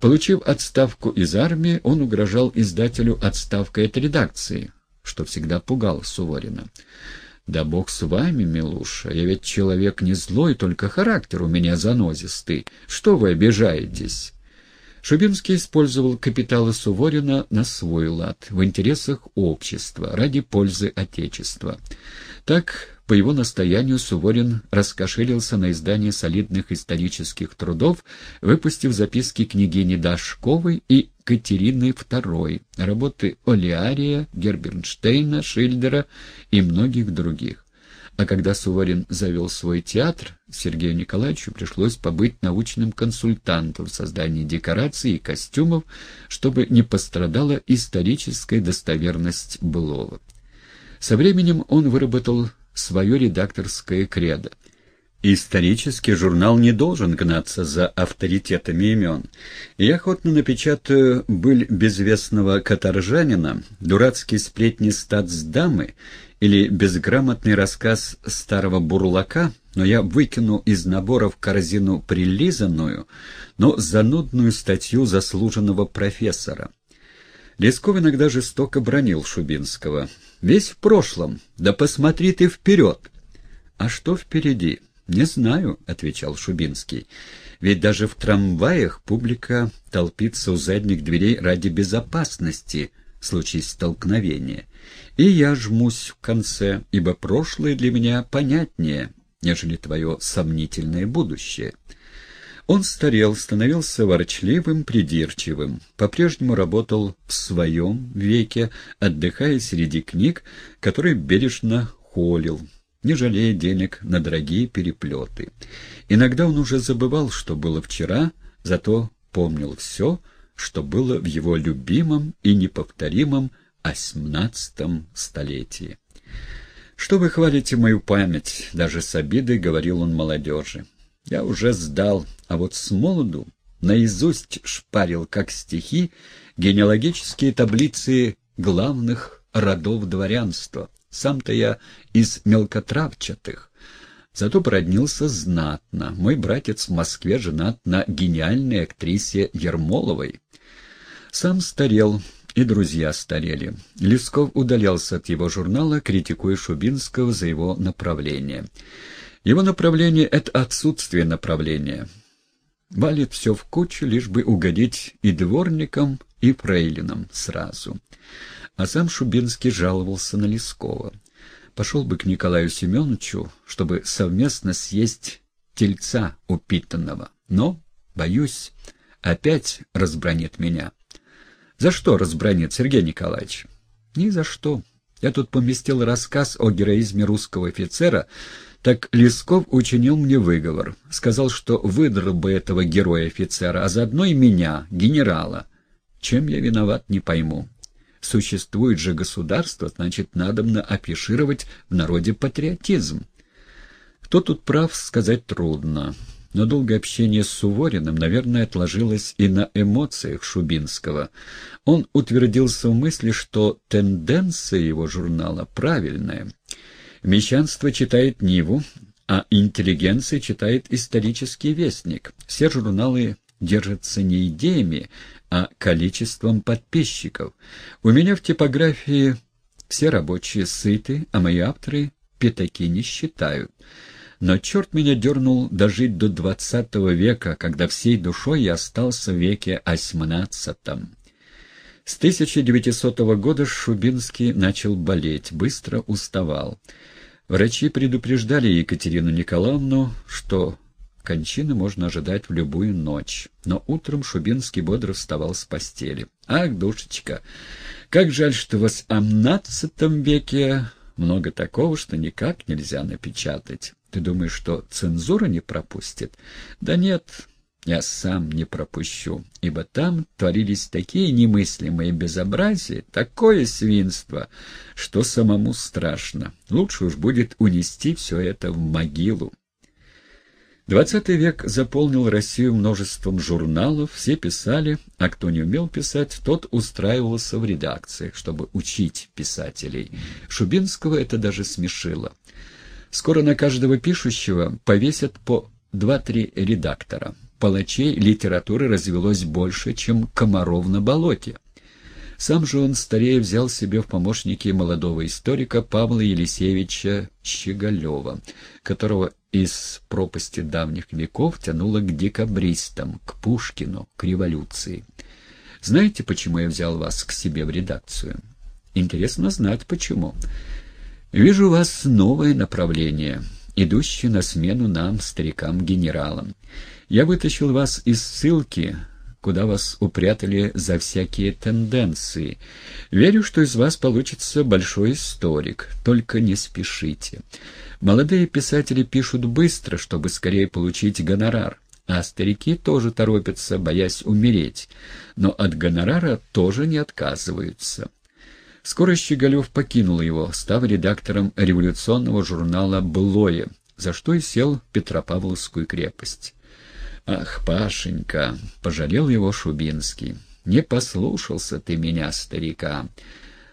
Получив отставку из армии, он угрожал издателю отставкой от редакции, что всегда пугал Суворина. «Да бог с вами, Милуша, я ведь человек не злой, только характер у меня занозистый. Что вы обижаетесь?» Шубинский использовал капиталы Суворина на свой лад, в интересах общества, ради пользы Отечества. Так, по его настоянию, Суворин раскошелился на издание солидных исторических трудов, выпустив записки княгини Дашковой и Катерины II, работы Олиария, Гербернштейна, Шильдера и многих других. А когда Суворин завел свой театр, Сергею Николаевичу пришлось побыть научным консультантом в создании декораций и костюмов, чтобы не пострадала историческая достоверность былого. Со временем он выработал свое редакторское кредо. Исторический журнал не должен гнаться за авторитетами имен. Я охотно напечатаю «Быль безвестного каторжанина», «Дурацкие сплетни статсдамы» или безграмотный рассказ старого бурлака, но я выкину из набора в корзину прилизанную, но занудную статью заслуженного профессора. Лесков иногда жестоко бронил Шубинского. «Весь в прошлом, да посмотри ты вперед!» «А что впереди?» «Не знаю», — отвечал Шубинский. «Ведь даже в трамваях публика толпится у задних дверей ради безопасности, случае столкновения. И я жмусь в конце, ибо прошлое для меня понятнее, нежели твое сомнительное будущее. Он старел, становился ворчливым, придирчивым, по-прежнему работал в своем веке, отдыхая среди книг, которые бережно холил, не жалея денег на дорогие переплеты. Иногда он уже забывал, что было вчера, зато помнил все, что было в его любимом и неповторимом восемнадцатом столетии. «Что вы хвалите мою память?» — даже с обидой говорил он молодежи. «Я уже сдал, а вот с молоду наизусть шпарил, как стихи, генеалогические таблицы главных родов дворянства. Сам-то я из мелкотравчатых. Зато породнился знатно. Мой братец в Москве женат на гениальной актрисе Ермоловой. Сам старел, и друзья старели. Лесков удалялся от его журнала, критикуя Шубинского за его направление. Его направление — это отсутствие направления. Валит все в кучу, лишь бы угодить и дворникам, и фрейлинам сразу. А сам Шубинский жаловался на Лескова. Пошел бы к Николаю Семеновичу, чтобы совместно съесть тельца упитанного. Но, боюсь, опять разбронит меня. За что разбронит Сергей Николаевич? Ни за что. Я тут поместил рассказ о героизме русского офицера, так Лесков учинил мне выговор. Сказал, что выдрал бы этого героя-офицера, а заодно и меня, генерала. Чем я виноват, не пойму. Существует же государство, значит, надобно афишировать в народе патриотизм. Кто тут прав, сказать трудно. Но долгое общение с Сувориным, наверное, отложилось и на эмоциях Шубинского. Он утвердился в мысли, что тенденция его журнала правильная. Мещанство читает Ниву, а интеллигенция читает исторический вестник. Все журналы держатся не идеями, а количеством подписчиков. У меня в типографии все рабочие сыты, а мои авторы пятаки не считают. Но черт меня дернул дожить до двадцатого века, когда всей душой я остался в веке осьмнадцатом. С 1900 года Шубинский начал болеть, быстро уставал. Врачи предупреждали Екатерину Николаевну, что кончины можно ожидать в любую ночь. Но утром Шубинский бодро вставал с постели. «Ах, душечка, как жаль, что в восемнадцатом веке много такого, что никак нельзя напечатать. Ты думаешь, что цензура не пропустит? Да нет, я сам не пропущу, ибо там творились такие немыслимые безобразия, такое свинство, что самому страшно. Лучше уж будет унести все это в могилу. Двадцатый век заполнил Россию множеством журналов, все писали, а кто не умел писать, тот устраивался в редакциях, чтобы учить писателей. Шубинского это даже смешило. Скоро на каждого пишущего повесят по два-три редактора. палачей литературы развелось больше, чем комаров на болоте. Сам же он старее взял себе в помощники молодого историка Павла Елисеевича Щеголева, которого из пропасти давних веков тянуло к декабристам, к Пушкину, к революции. Знаете, почему я взял вас к себе в редакцию? Интересно знать, почему. Вижу у вас новое направление, идущее на смену нам, старикам-генералам. Я вытащил вас из ссылки куда вас упрятали за всякие тенденции. Верю, что из вас получится большой историк, только не спешите. Молодые писатели пишут быстро, чтобы скорее получить гонорар, а старики тоже торопятся, боясь умереть, но от гонорара тоже не отказываются. Скоро Щеголев покинул его, став редактором революционного журнала «Былое», за что и сел в Петропавловскую крепость. «Ах, Пашенька!» — пожалел его Шубинский. «Не послушался ты меня, старика.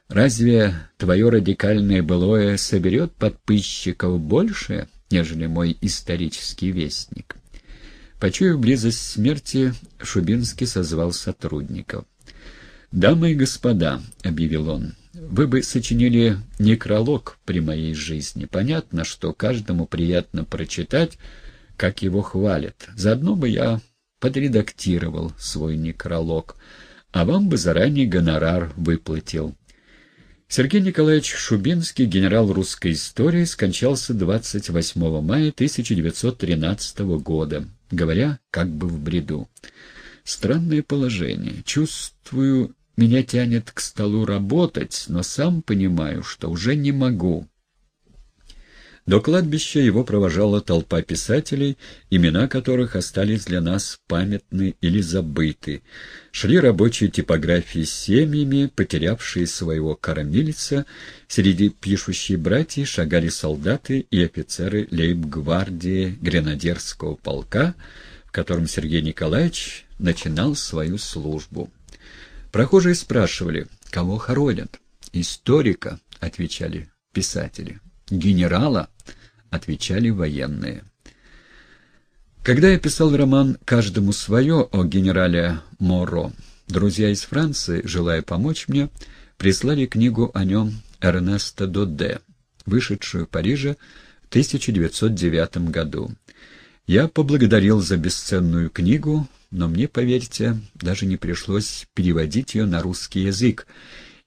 Разве твое радикальное былое соберет подписчиков больше, нежели мой исторический вестник?» Почуяв близость смерти, Шубинский созвал сотрудников. «Дамы и господа», — объявил он, — «вы бы сочинили некролог при моей жизни. Понятно, что каждому приятно прочитать, как его хвалят. Заодно бы я подредактировал свой некролог, а вам бы заранее гонорар выплатил. Сергей Николаевич Шубинский, генерал русской истории, скончался 28 мая 1913 года, говоря как бы в бреду. Странное положение. Чувствую, меня тянет к столу работать, но сам понимаю, что уже не могу. До кладбища его провожала толпа писателей, имена которых остались для нас памятны или забыты. Шли рабочие типографии с семьями, потерявшие своего кормильца. Среди пишущих братьев шагали солдаты и офицеры лейб-гвардии гренадерского полка, в котором Сергей Николаевич начинал свою службу. Прохожие спрашивали, кого хоронят? «Историка», — отвечали писатели. «Генерала?» — отвечали военные. Когда я писал роман «Каждому свое» о генерале Моро, друзья из Франции, желая помочь мне, прислали книгу о нем Эрнеста Доде, вышедшую в Париже в 1909 году. Я поблагодарил за бесценную книгу, но мне, поверьте, даже не пришлось переводить ее на русский язык,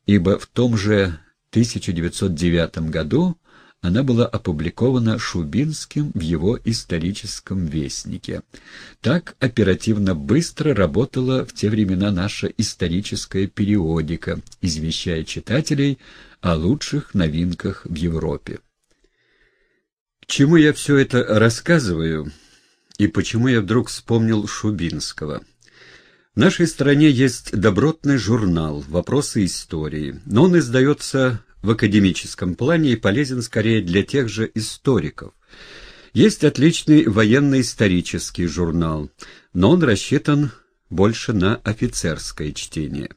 ибо в том же 1909 году она была опубликована Шубинским в его историческом вестнике. Так оперативно быстро работала в те времена наша историческая периодика, извещая читателей о лучших новинках в Европе. К чему я все это рассказываю и почему я вдруг вспомнил Шубинского? В нашей стране есть добротный журнал «Вопросы истории», но он издается в академическом плане и полезен скорее для тех же историков. Есть отличный военно-исторический журнал, но он рассчитан больше на офицерское чтение.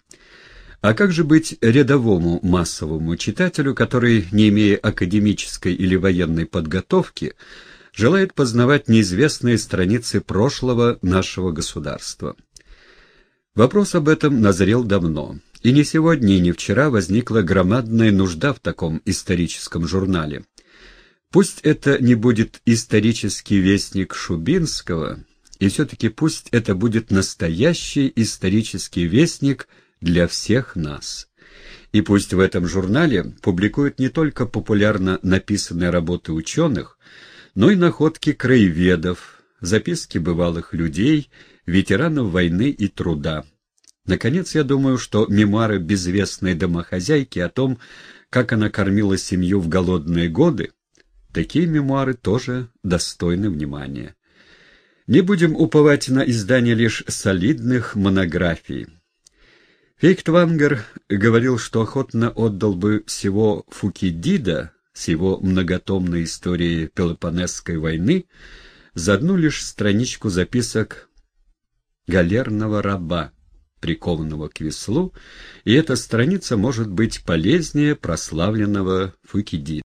А как же быть рядовому массовому читателю, который, не имея академической или военной подготовки, желает познавать неизвестные страницы прошлого нашего государства? Вопрос об этом назрел давно. И не сегодня, и не вчера возникла громадная нужда в таком историческом журнале. Пусть это не будет исторический вестник Шубинского, и все-таки пусть это будет настоящий исторический вестник для всех нас. И пусть в этом журнале публикуют не только популярно написанные работы ученых, но и находки краеведов, записки бывалых людей, ветеранов войны и труда, Наконец, я думаю, что мемуары безвестной домохозяйки о том, как она кормила семью в голодные годы, такие мемуары тоже достойны внимания. Не будем уповать на издание лишь солидных монографий. Фейхтвангер говорил, что охотно отдал бы всего Фукидида с его многотомной историей Пелопонесской войны за одну лишь страничку записок галерного раба, прикованного к веслу, и эта страница может быть полезнее прославленного Фукидида.